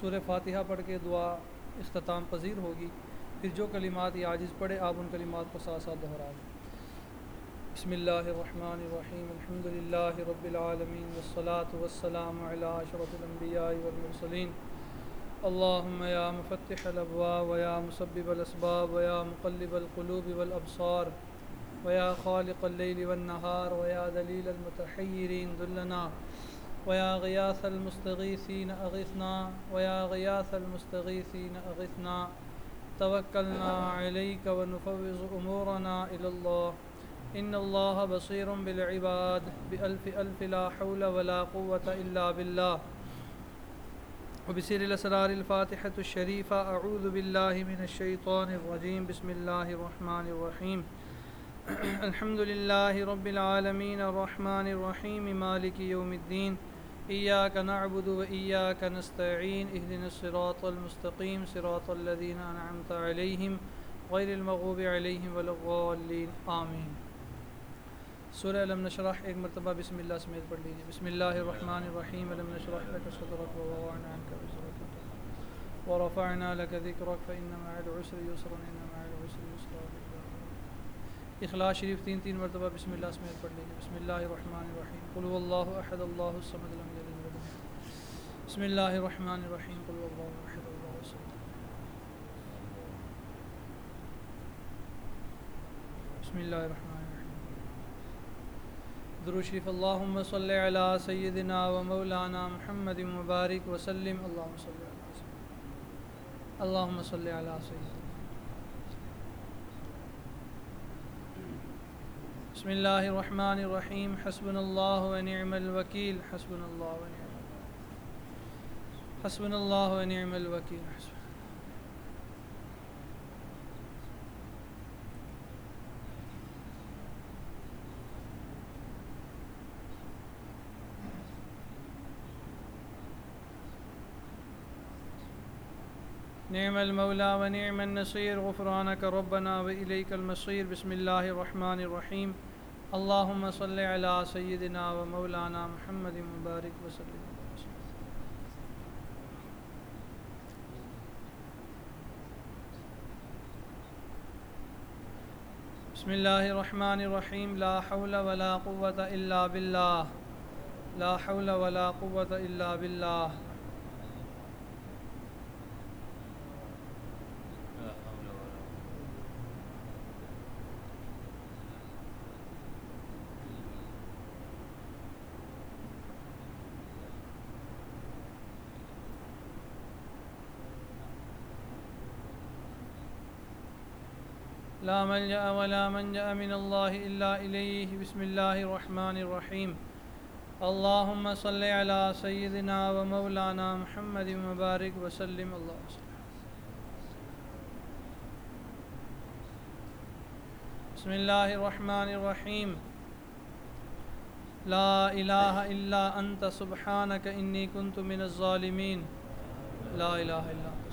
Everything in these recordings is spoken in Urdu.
سورہ فاتحہ پڑھ کے دعا اختتام پذیر ہوگی۔ پھر جو کلمات یا عاجز پڑھے، آپ ان کلمات کو ساتھ ساتھ دہرا دیں۔ بسم اللہ الرحمن الرحیم۔ الحمد للہ رب العالمین۔ والصلاة والسلام علی اشرف الانبیاء والمرسلین۔ اللہم یا مفتح الابواب ویا مسبب الاسباب ویا مقلب القلوب والابصار ویا خالق اللیل والنہار ویا دلیل المتحیرین دلنا ويا غياث المستغيثين أغثنا، ويا غياث المستغيثين أغثنا. توكلنا عليك ونفوض أمورنا إلى الله. إن الله بصير بالعباد بألف ألف لا حول ولا قوة إلا بالله. وبسير الأسرار الفاتحة الشريفة، أعوذ بالله من الشيطان الرجيم. بسم الله الرحمن الرحيم. الحمد لله رب العالمين الرحمن الرحيم، مالك يوم الدين إياك نعبد وإياك نستعين اهدنا الصراط المستقيم صراط الذين أنعمت عليهم غير المغضوب عليهم ولا الضالين. آمين. سورہ علم نشرح، ایک مرتبہ بسم اللہ سمیت پڑھ لیجیے بسم اللہ الرحمن الرحیم، علم نشرح لك صدرك ووضعنا عنك وزرك ورفعنا لك ذكرك فإن مع العسر يسرا إن مع العسر يسرا اخلاص شریف تین تین مرتبہ بسم اللہ سمیت پڑھ لیجیے بسم اللہ الرحمن الرحیم. قل هو اللہ احد، اللہ الصمد، لم يلد بسم اللہ الرحمن الرحیم، قل اللہ احد اللہ الصمد بسم اللہ الرحمن الرحیم. درود شریف، اللہم صلی علی سیدنا و مولانا محمد مبارک وسلم. اللہم صلی علی سیدنا. اللہم صلی علی سیدنا. بسم اللہ الرحمن الرحیم، حسبنا اللہ و نعم الوکیل. حسبنا اللہ و نعم حسبنا اللہ و نعم الوکیل حسبنا نعم المولى ونعم النصير. غفرانك ربنا وإليك المصير. بسم الله الرحمن الرحيم. اللهم صل على سيدنا ومولانا محمد مبارك وسلم. بسم اللہ الرحمن الرحیم، لا حول ولا قوت الا باللہ، لا حول ولا قوت الا باللہ۔ لا ملجأ ولا منجأ من الله إلا إليه بسم الله الرحمن الرحيم اللهم صل على سيدنا ومولانا محمد مبارك وسلم. الله وسلم. بسم الله الرحمن الرحيم لا إله إلا أنت سبحانك إني كنت من الظالمين لا إله إلا أنت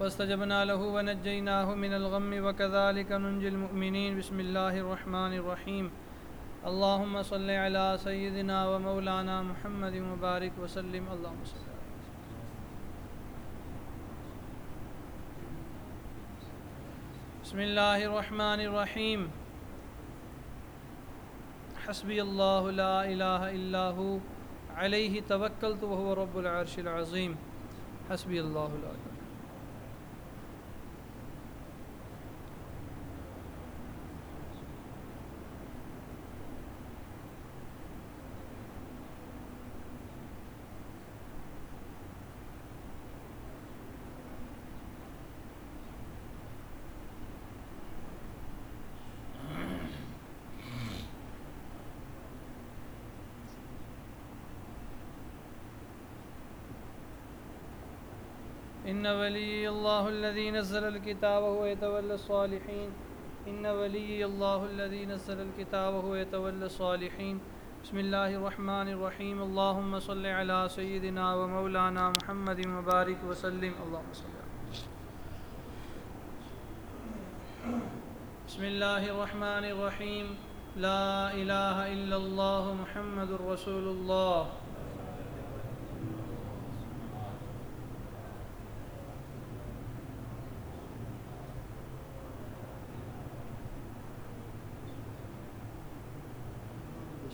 سبحانك فاستجبنا له ونجيناه من الغم وكذلك ننجي المؤمنين. بسم الله الرحمن الرحيم. اللهم صل على سيدنا ومولانا محمد مبارك وسلم. اللهم صل بسم الله الرحمن الرحيم. حسبي الله لا إله إلا هو. عليه توكلت وهو رب العرش العظيم. حسبي الله لا إله إن ولي الله الذي نزل الكتاب وهو يتولى الصالحين. إن ولي الله الذي نزل الكتاب وهو يتولى الصالحين. بسم الله الرحمن الرحيم. اللهم صل على سيدنا ومولانا محمد وبارك وسلم. اللهم صل بسم الله الرحمن الرحيم. لا إله إلا الله محمد رسول الله.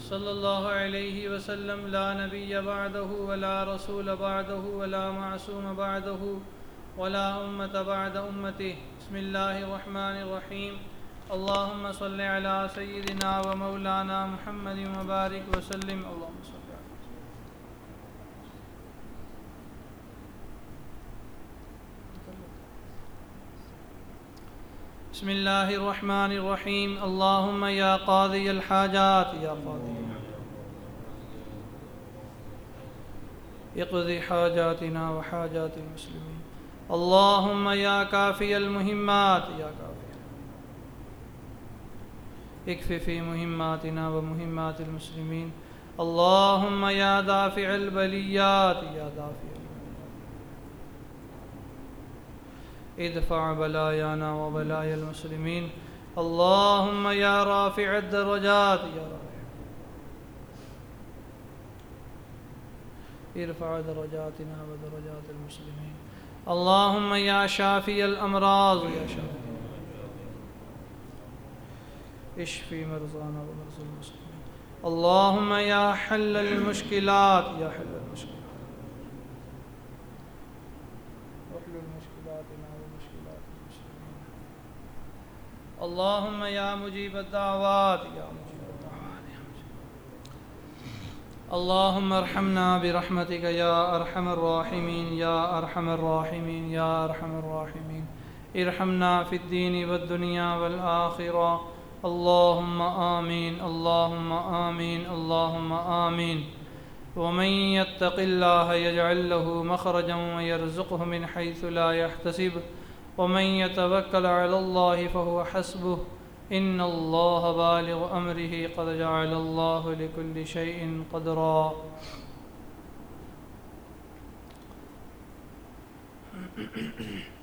صلی اللہ علیہ وسلم، لا نبی بعده ولا رسول بعده ولا معصوم بعده ولا امت بعد أمته بسم اللہ الرحمن الرحيم اللهم صل سیدنا و مولانا محمد مبارک وسلم. اللهم صل على بسم الله الرحمن الرحيم اللهم يا قاضي الحاجات. يا قاضي اقضي حاجاتنا وحاجات المسلمين اللهم يا كافي المهمات يا كافي اكف في مهماتنا ومهمات المسلمين اللهم يا دافع البليات يا دافع ادفع بلايانا وبلايا المسلمين اللهم يا رافع الدرجات. يا رافع. ارفع درجاتنا ودرجات المسلمين اللهم يا شافي الأمراض يا شافي اشفي مرضانا ومرضى المسلمين اللهم يا حل المشكلات يا حل المشكلات اللهم يا مجيب الدعوات يا مجيب الدعوات يا اللهم ارحمنا برحمتك يا أرحم الراحمين يا أرحم الراحمين يا أرحم الراحمين ارحمنا في الدين والدنيا والآخرة اللهم آمين اللهم آمين اللهم آمين ومن يتق الله يجعل له مخرجا ويرزقه من حيث لا يحتسب ومن يتوكل على الله فهو حسبه ان الله بالغ امره قد جعل الله لكل شيء قدرا Thank you.